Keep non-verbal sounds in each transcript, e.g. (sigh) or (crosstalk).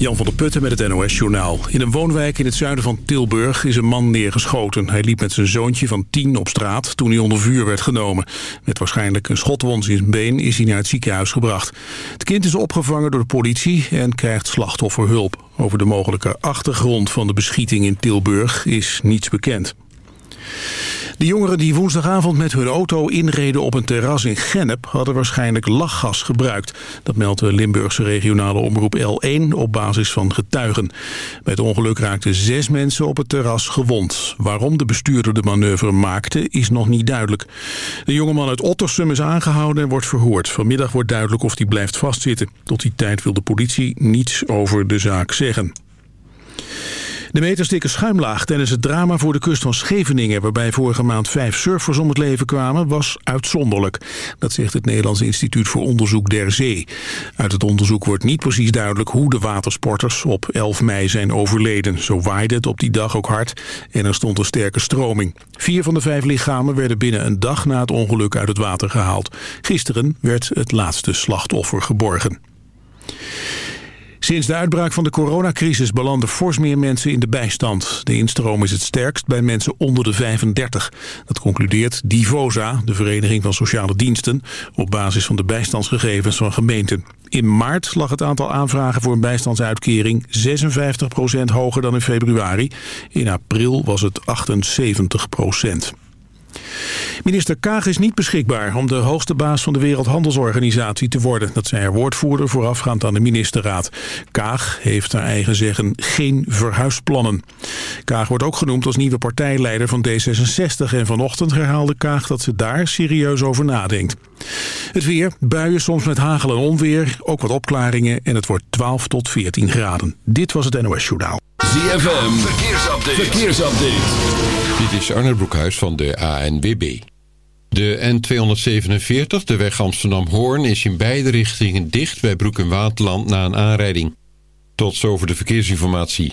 Jan van der Putten met het NOS-journaal. In een woonwijk in het zuiden van Tilburg is een man neergeschoten. Hij liep met zijn zoontje van tien op straat toen hij onder vuur werd genomen. Met waarschijnlijk een schotwond in zijn been is hij naar het ziekenhuis gebracht. Het kind is opgevangen door de politie en krijgt slachtofferhulp. Over de mogelijke achtergrond van de beschieting in Tilburg is niets bekend. De jongeren die woensdagavond met hun auto inreden op een terras in Gennep... hadden waarschijnlijk lachgas gebruikt. Dat meldt de Limburgse regionale omroep L1 op basis van getuigen. Bij het ongeluk raakten zes mensen op het terras gewond. Waarom de bestuurder de manoeuvre maakte is nog niet duidelijk. De jongeman uit Ottersum is aangehouden en wordt verhoord. Vanmiddag wordt duidelijk of hij blijft vastzitten. Tot die tijd wil de politie niets over de zaak zeggen. De meterstikke schuimlaag tijdens het drama voor de kust van Scheveningen... waarbij vorige maand vijf surfers om het leven kwamen, was uitzonderlijk. Dat zegt het Nederlands Instituut voor Onderzoek der Zee. Uit het onderzoek wordt niet precies duidelijk hoe de watersporters op 11 mei zijn overleden. Zo waaide het op die dag ook hard en er stond een sterke stroming. Vier van de vijf lichamen werden binnen een dag na het ongeluk uit het water gehaald. Gisteren werd het laatste slachtoffer geborgen. Sinds de uitbraak van de coronacrisis belanden fors meer mensen in de bijstand. De instroom is het sterkst bij mensen onder de 35. Dat concludeert Divosa, de Vereniging van Sociale Diensten... op basis van de bijstandsgegevens van gemeenten. In maart lag het aantal aanvragen voor een bijstandsuitkering 56% hoger dan in februari. In april was het 78 Minister Kaag is niet beschikbaar om de hoogste baas van de Wereldhandelsorganisatie te worden. Dat zei haar woordvoerder voorafgaand aan de ministerraad. Kaag heeft naar eigen zeggen geen verhuisplannen. Kaag wordt ook genoemd als nieuwe partijleider van D66 en vanochtend herhaalde Kaag dat ze daar serieus over nadenkt. Het weer, buien soms met hagel en onweer, ook wat opklaringen en het wordt 12 tot 14 graden. Dit was het NOS Journaal. ZFM, verkeersupdate. verkeersupdate. Dit is Arne Broekhuis van de ANWB. De N247, de weg Amsterdam-Hoorn, is in beide richtingen dicht bij Broek en Waterland na een aanrijding. Tot zover de verkeersinformatie.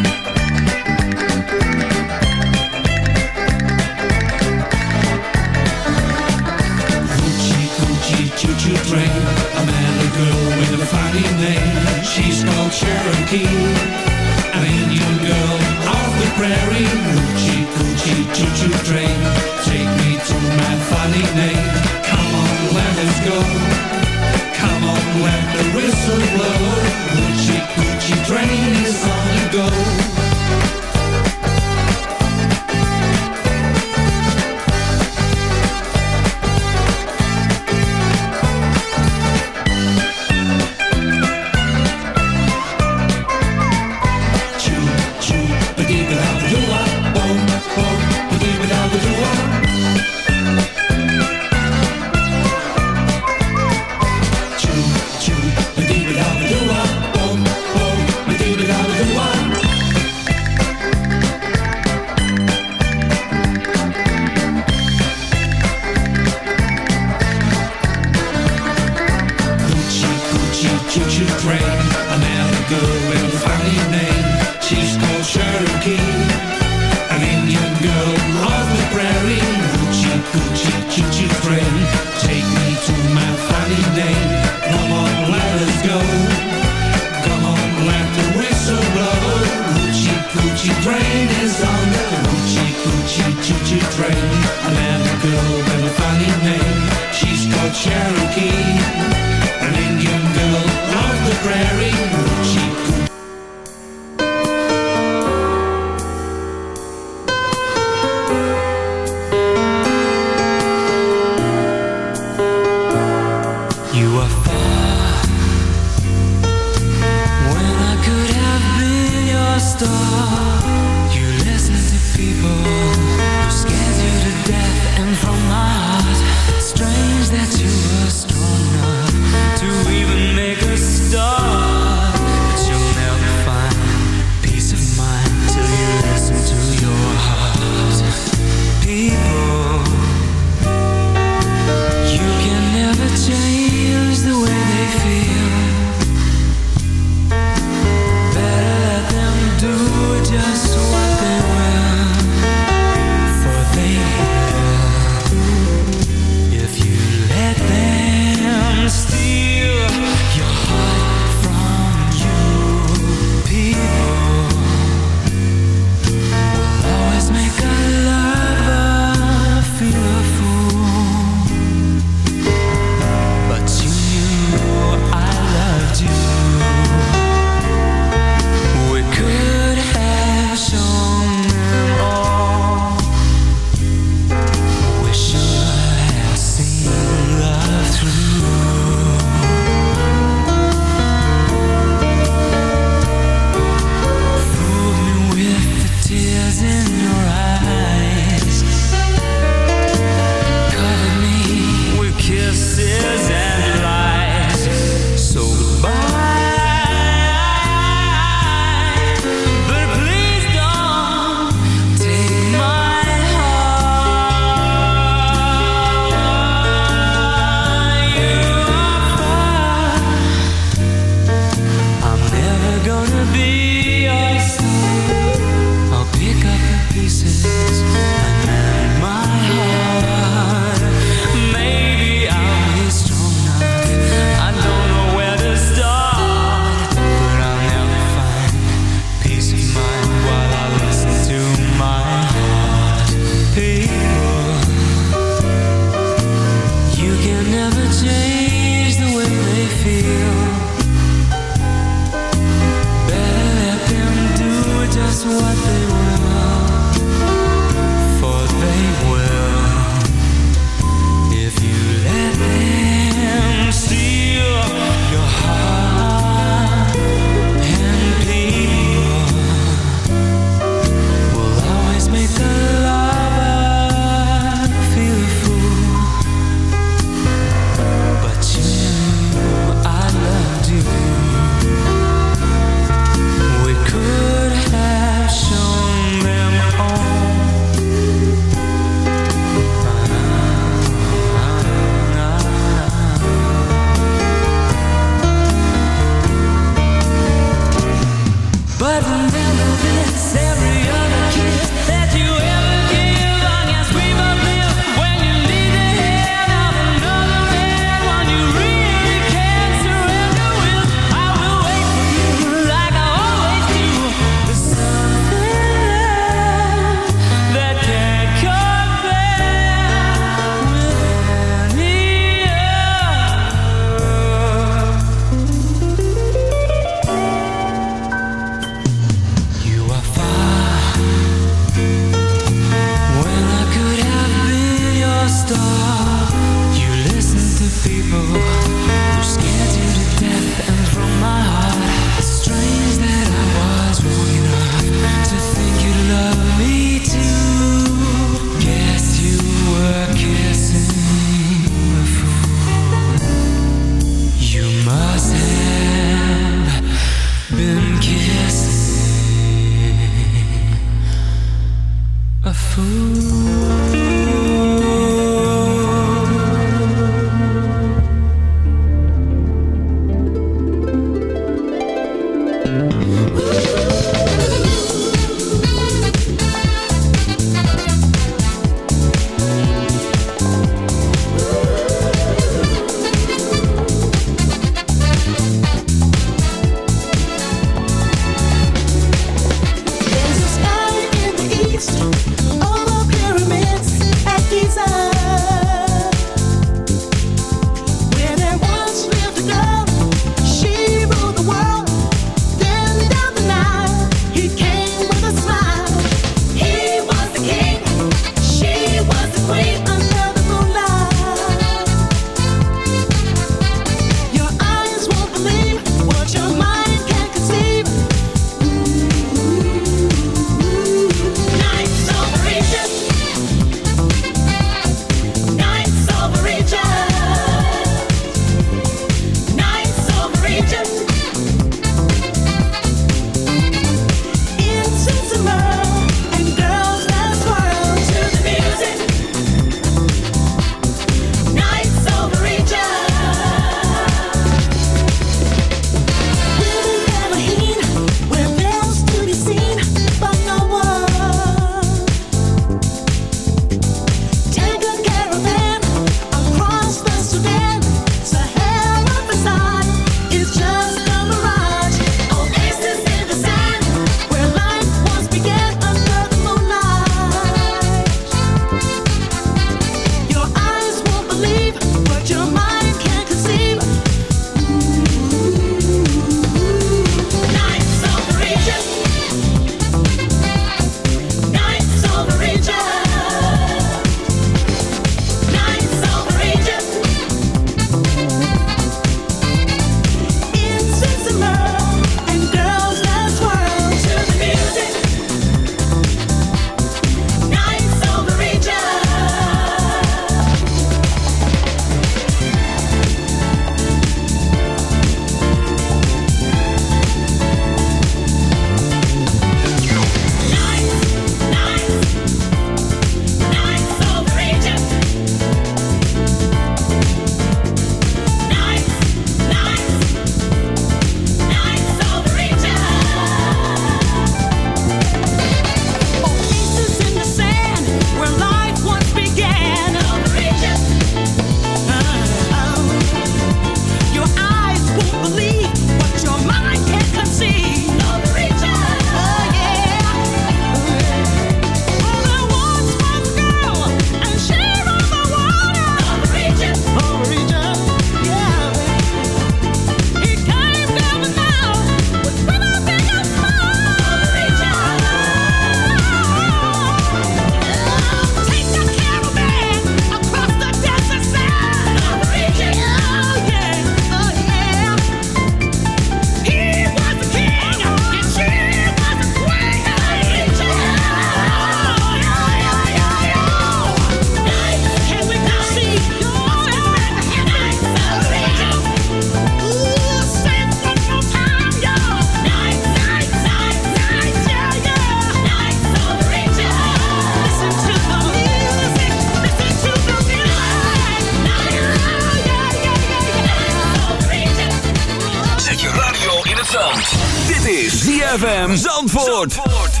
Zandvoort.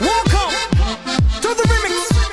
Welcome to the remix.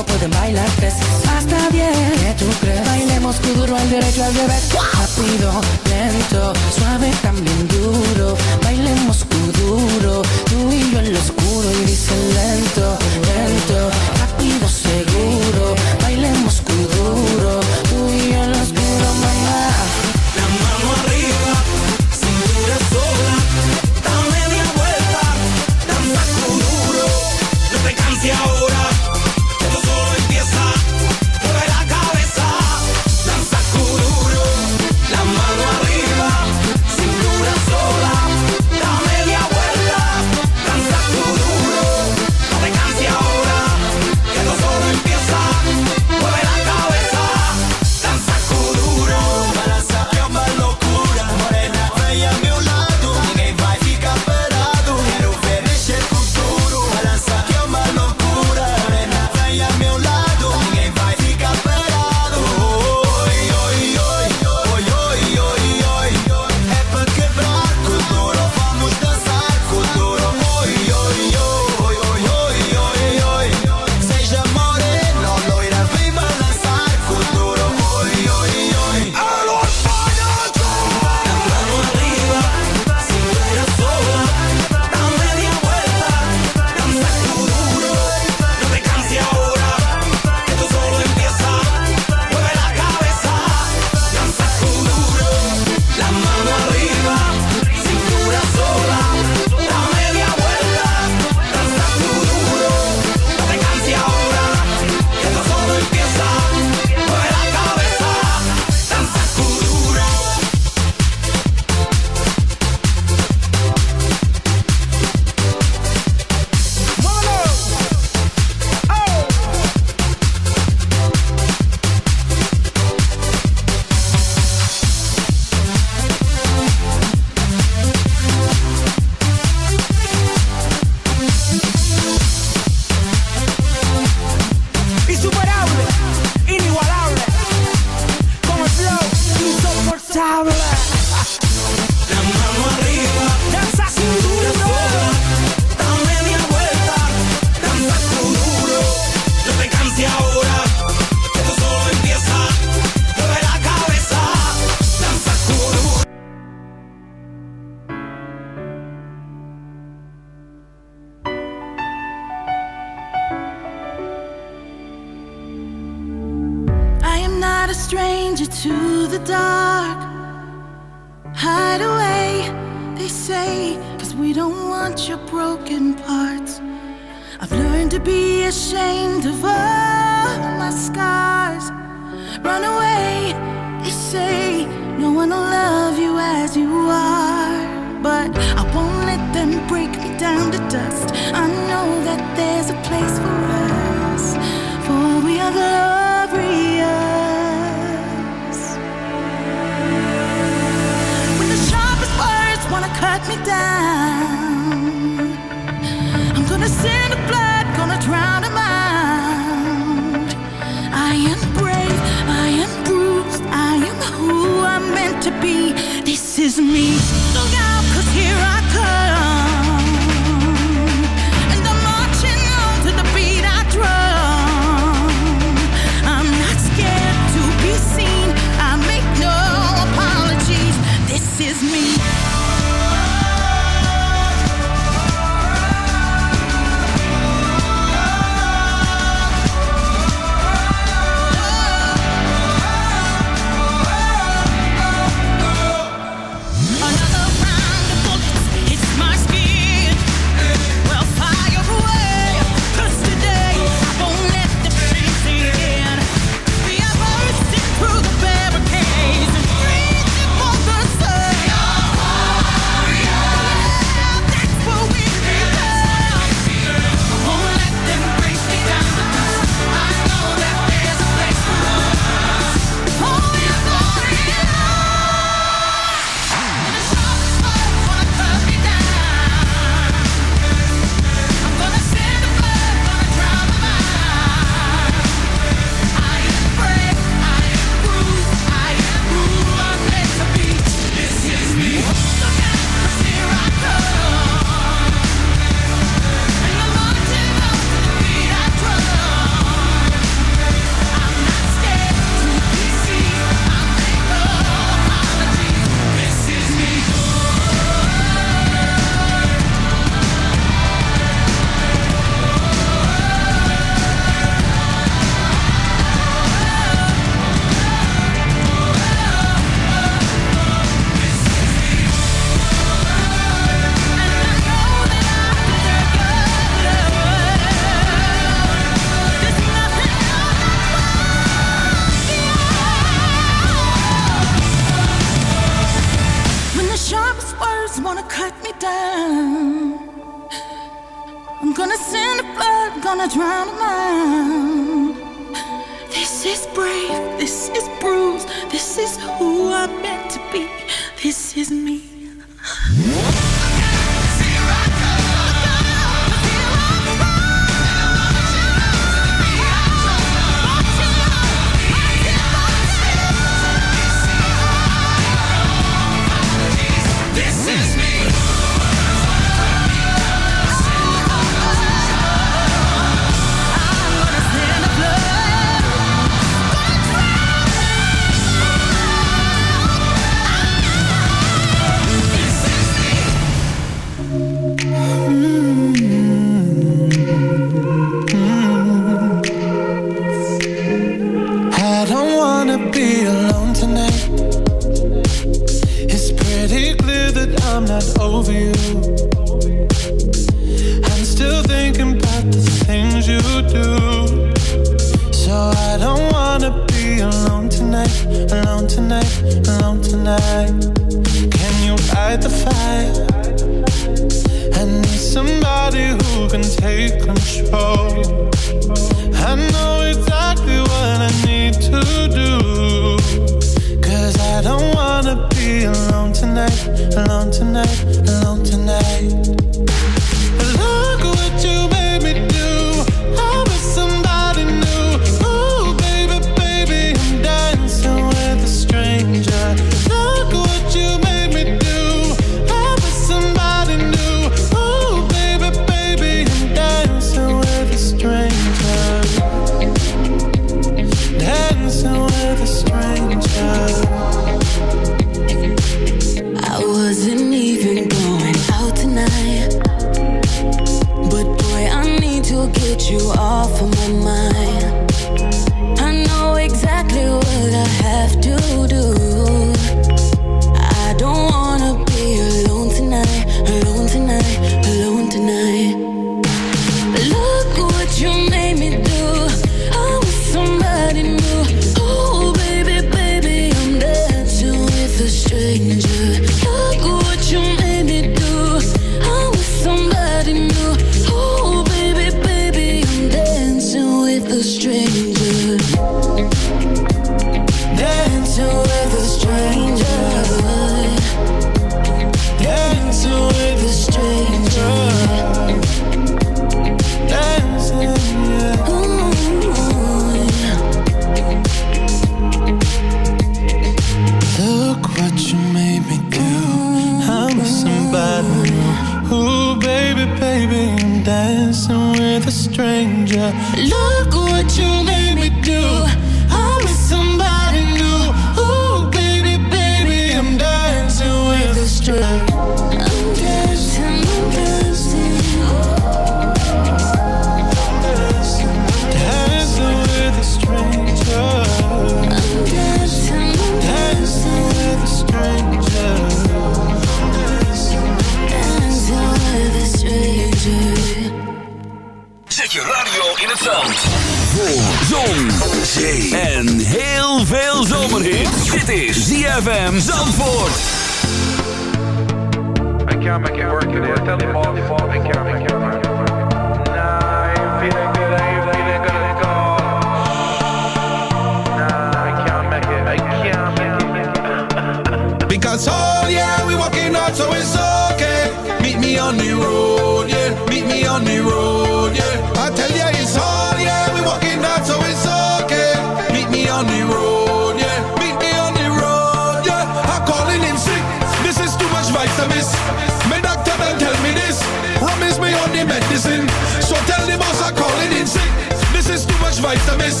vitamins.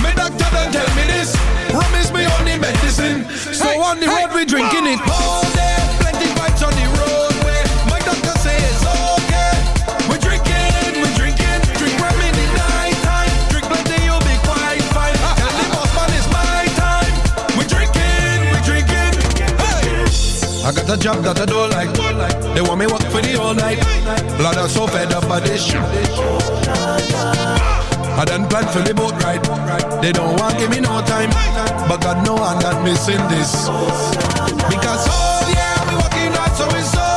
My doctor done tell me this. Rum is my only medicine. So hey, on the hey, road we drinking it all day. Plenty vibes on the roadway. My doctor say it's okay. We drinking, we drinking. Drink rum in the night time. Drink plenty, you'll be quite fine. Tell the boss man it's my time. We drinking, we drinking. Hey. I got a job that I don't like. They want me work for the all night. Blood, I'm so fed up by this shit. I done plan for the boat ride. They don't want give me no time, but God know I'm not missing this. Because oh yeah, we walking right so it's so.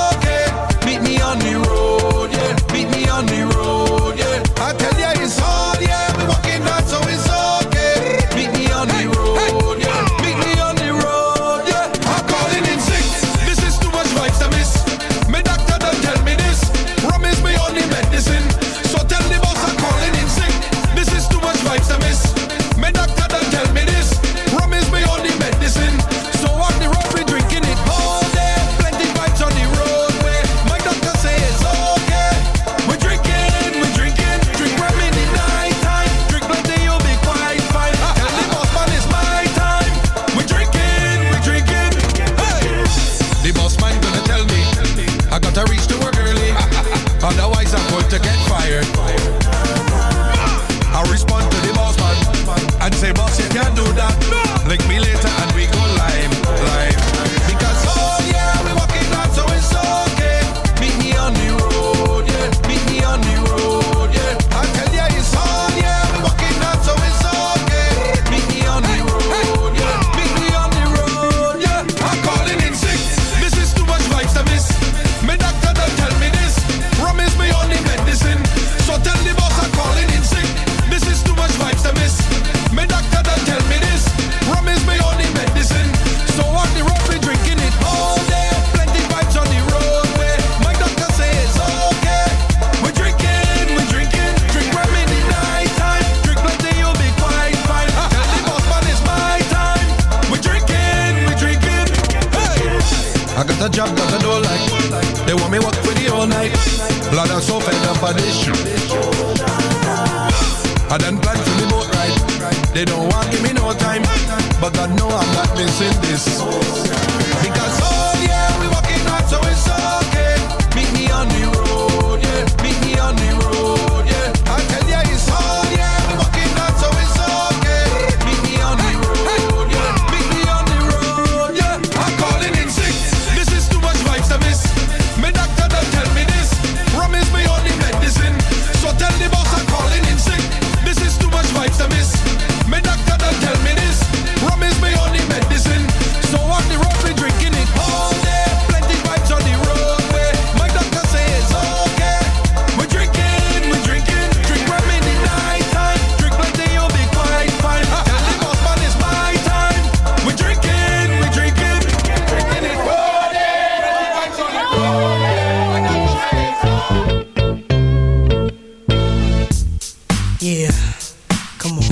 Come on,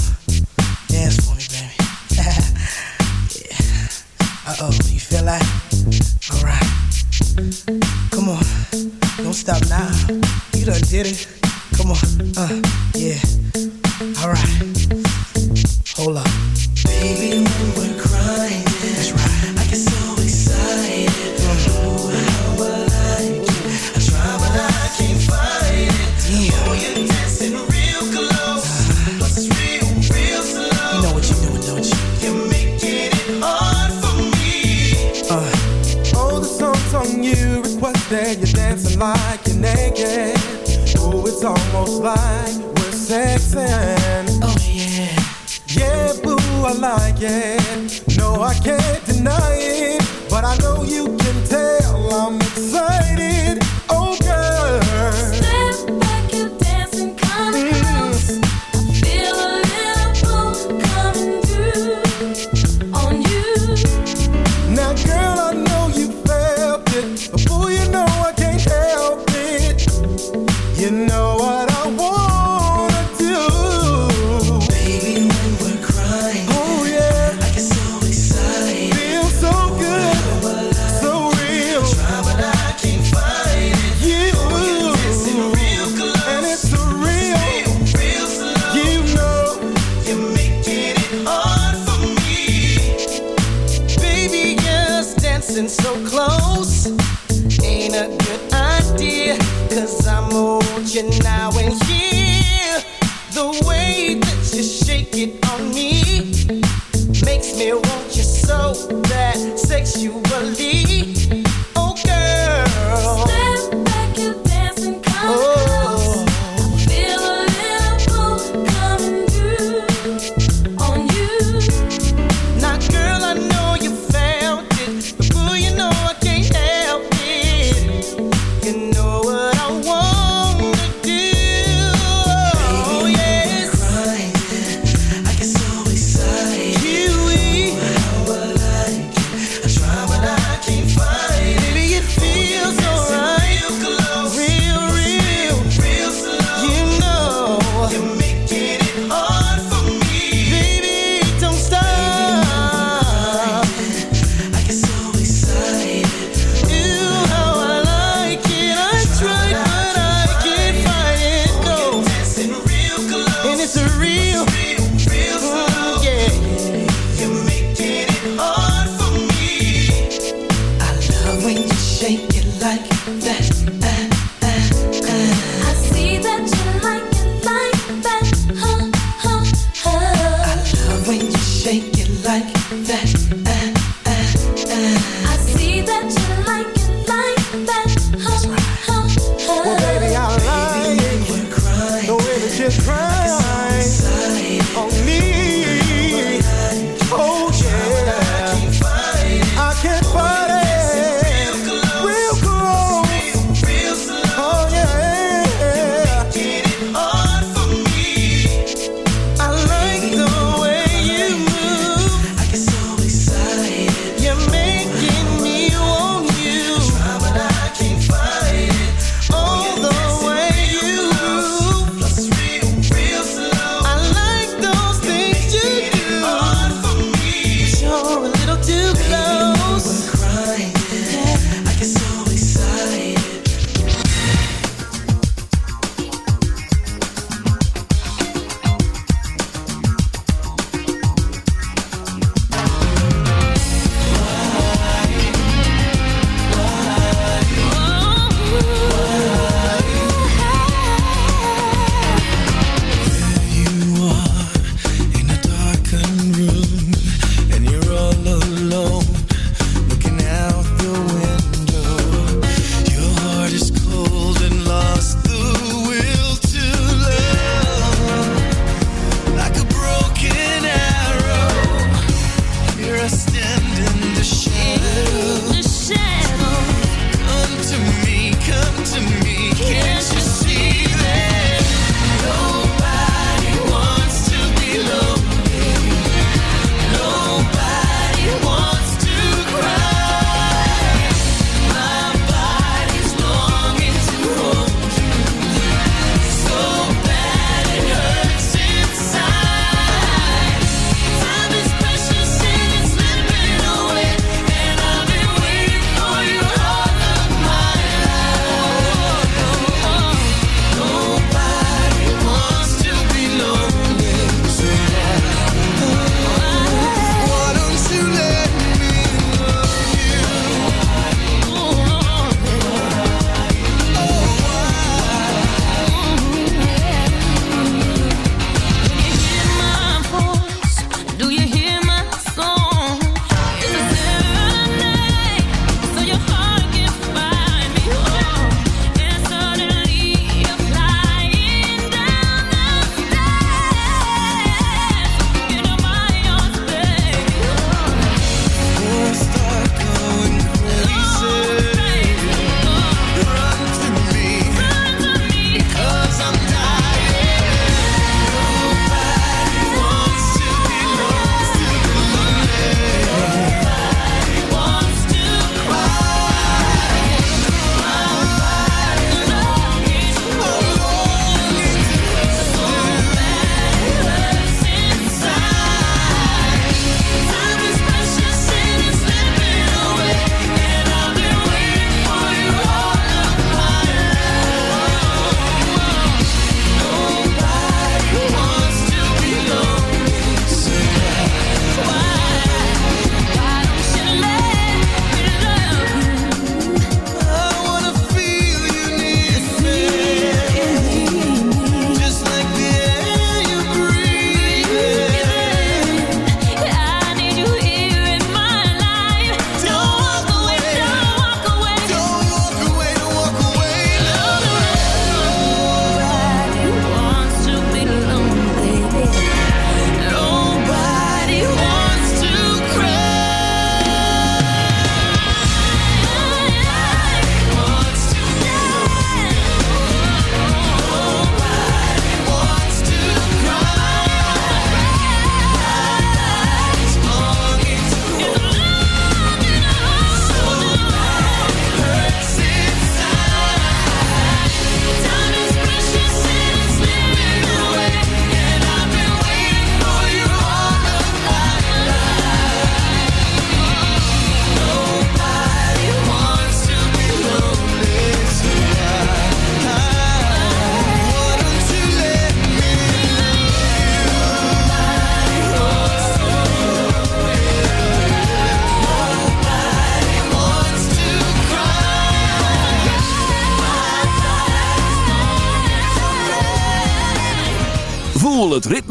dance for me, baby. (laughs) yeah. Uh oh, you feel like? Alright. Come on, don't stop now. You done did it.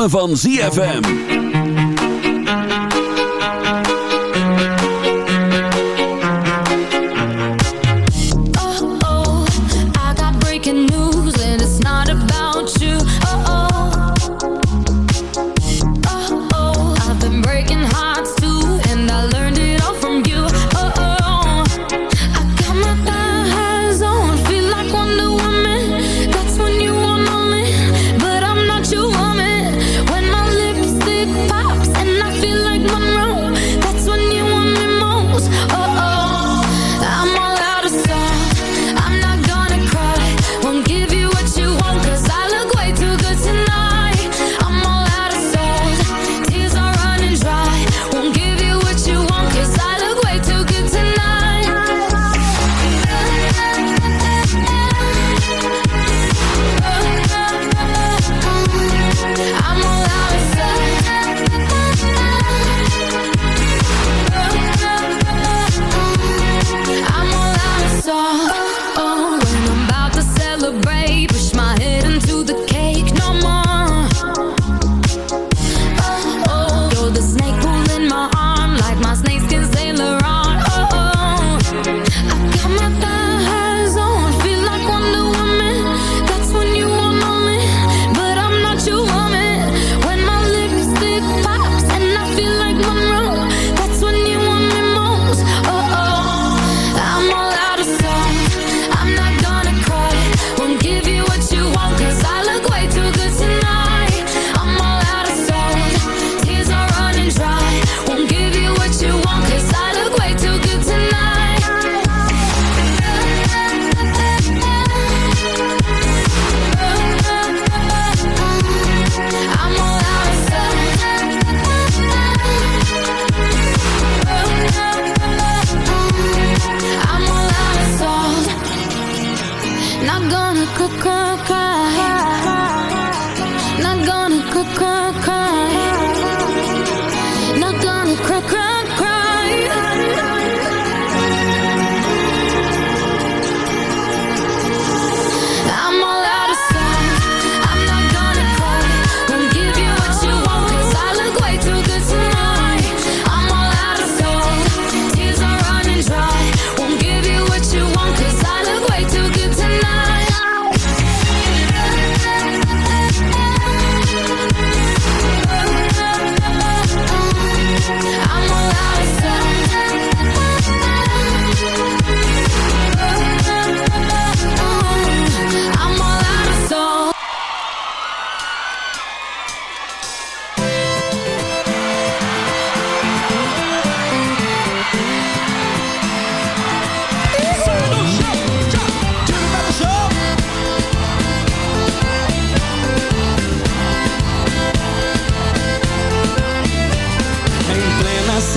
Van ZFM.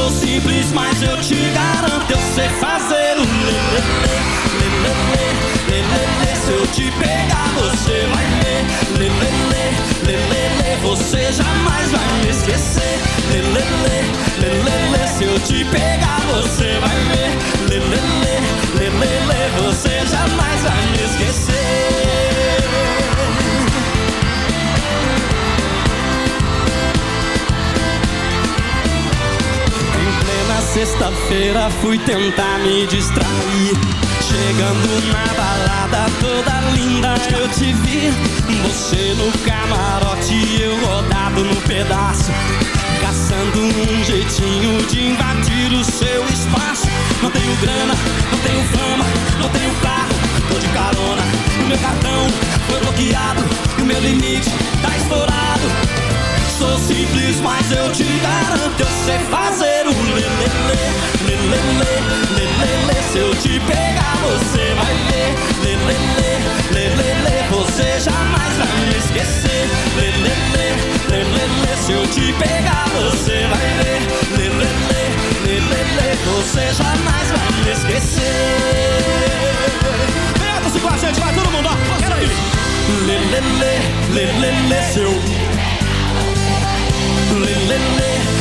Sou simples, mas eu te garanto, eu sei fazer o lelele, lelele, lelele. Se eu te pegar, você vai ver, lelele, lelele. Você jamais vai me esquecer, lelele, lelele. Se eu te pegar, você vai ver, lelele, lelele. Você jamais vai me esquecer. Sexta-feira fui tentar me distrair. Chegando na balada toda linda eu te vi. Você no camarote eu rodado no pedaço. Caçando um jeitinho de invadir o seu espaço. Não tenho grana, não tenho fama, não tenho carro, tô de carona. O meu cartão foi bloqueado e o meu limite tá estourado. Sou simples, mas eu te garanto, eu sei fazer lê, lê, lê, lê, lê, lê, lê, Se eu te pegar, você vai ver. Lê, lê, lê, lê, lê, lê, você jamais vai me esquecer. Lê, lê, lê, lê, lê, lê, se eu te pegar, você vai ver. Lê, lê, lê, lê, lê, lê, você jamais vai me esquecer. Vem, você com a gente, vai todo mundo, ó. Quero aí. Lê, lê, lê, lê, lê, lê, seu. Lê, lê, lê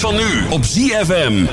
van nu op ZFM.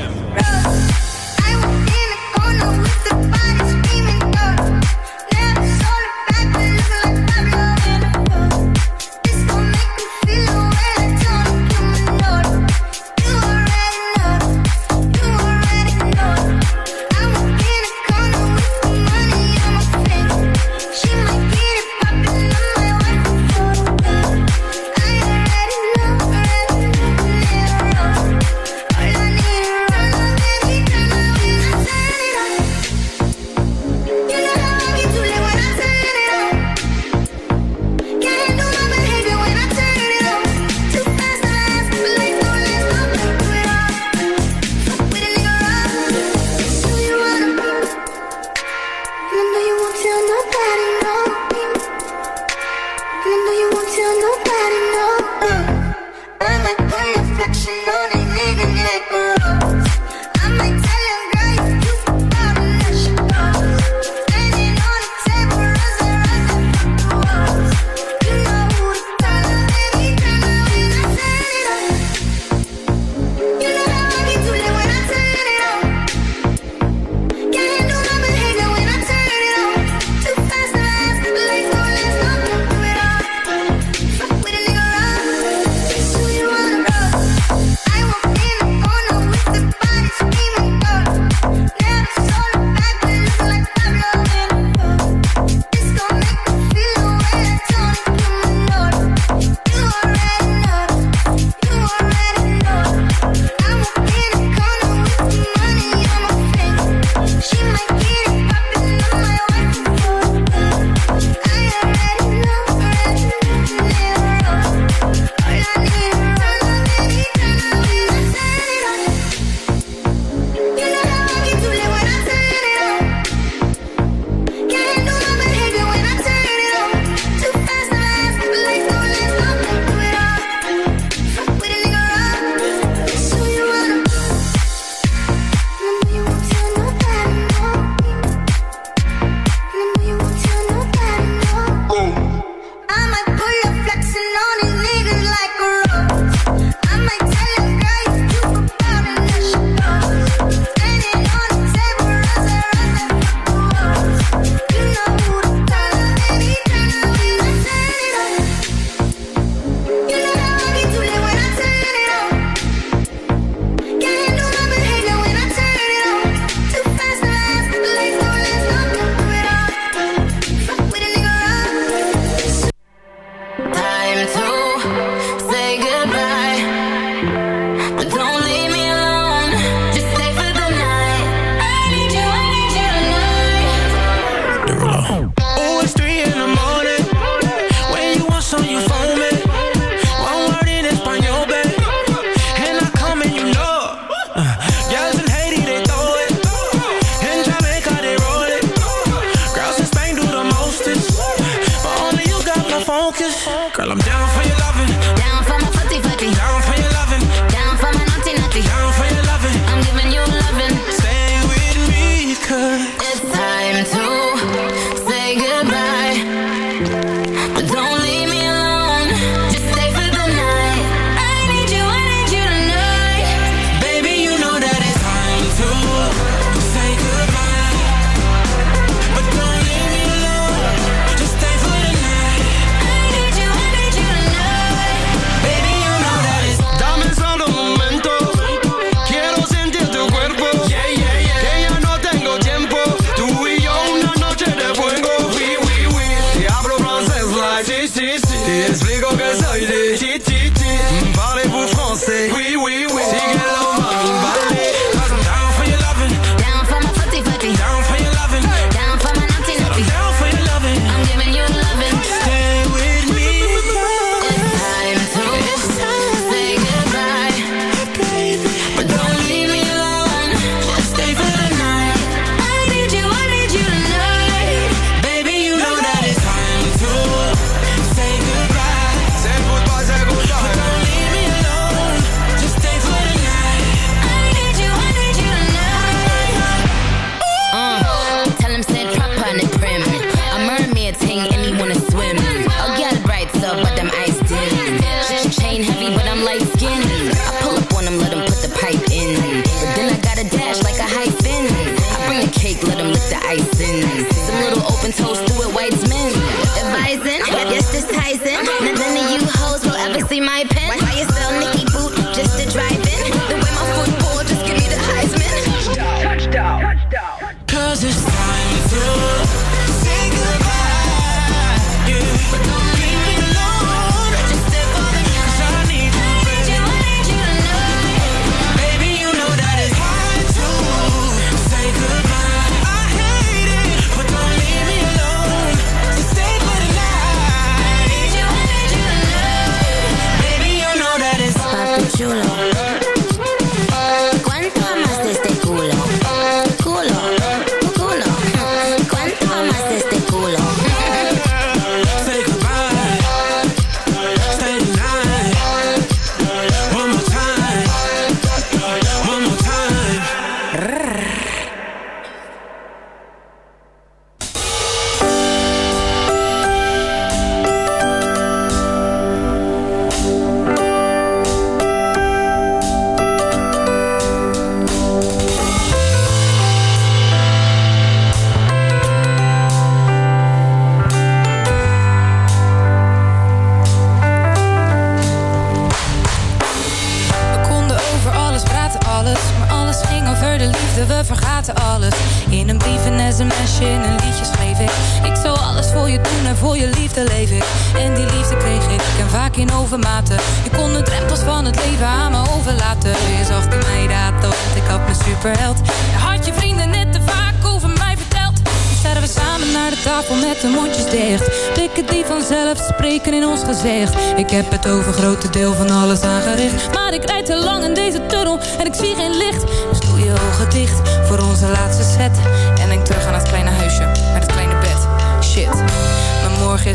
focus. Girl, I'm down for your loving. Down for my footy footy. Down for your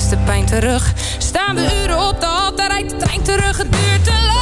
de pijn terug. Staan we uren op de hal, rijdt de trein terug. Het duurt te lang.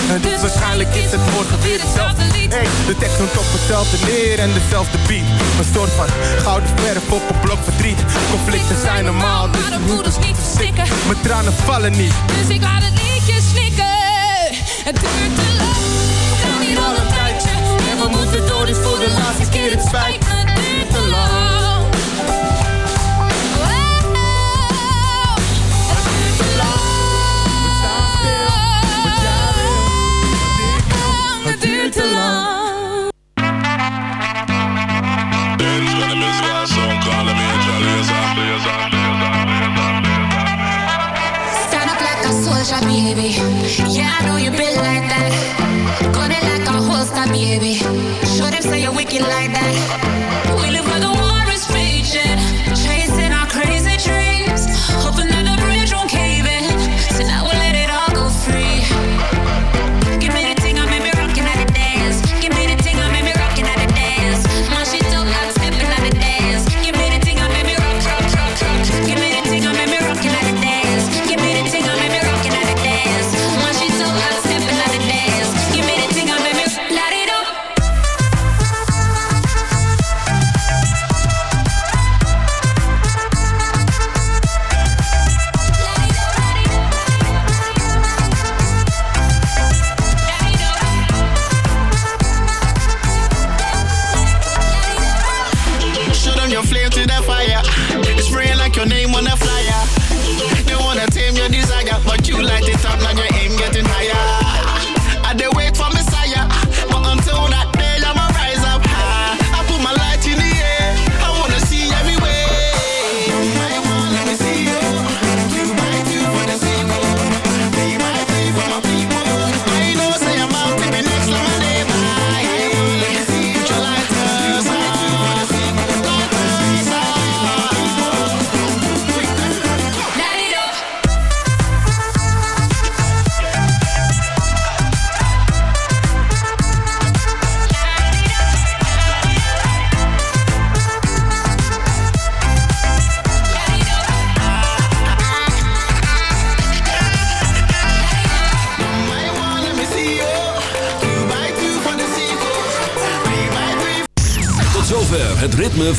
Het is dus waarschijnlijk is het morgen weer hetzelfde hey, De tekst noemt op hetzelfde neer en dezelfde beat. Een soort van gouden verf op een blok verdriet. Conflicten zijn normaal, dus maar dus de moeders niet verstikken. Mijn tranen vallen niet, dus ik laat het liedje snikken. Het duurt te lang, we gaan hier al een tijdje. En we moeten door, dus voor de laatste keer het spijt me baby. Yeah, I know you been like that. Got it like a holster, baby. Show them say you're wicked like that.